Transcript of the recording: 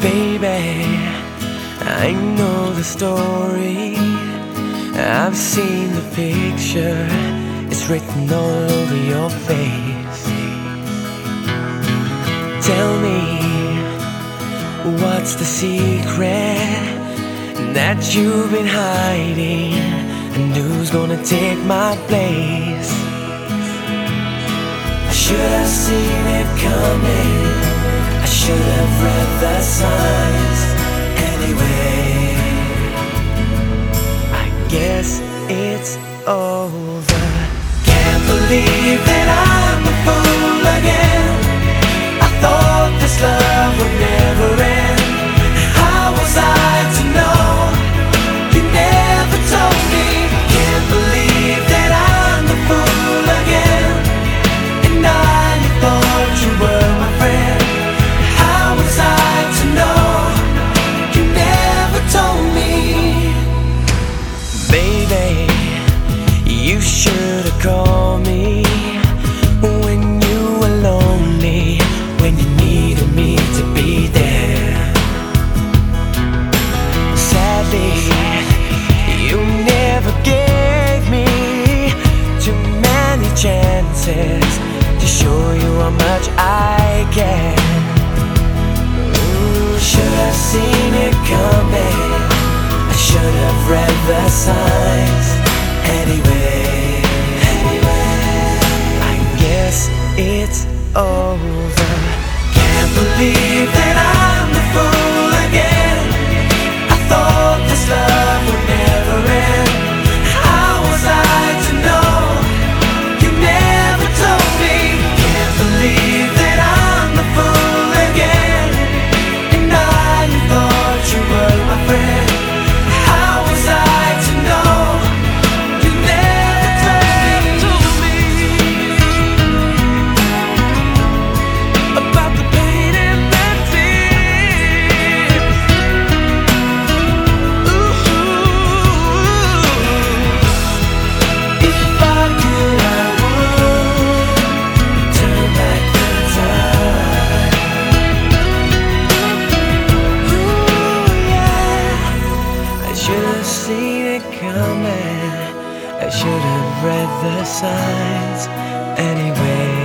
Baby, I know the story. I've seen the picture, it's written all over your face. Tell me, what's the secret that you've been hiding? And who's gonna take my place? I Should have seen it coming? read the signs anyway. I guess it's over. Can't believe that I'm. signs anyway. I guess it's over. seen it coming. I should have read the signs anyway.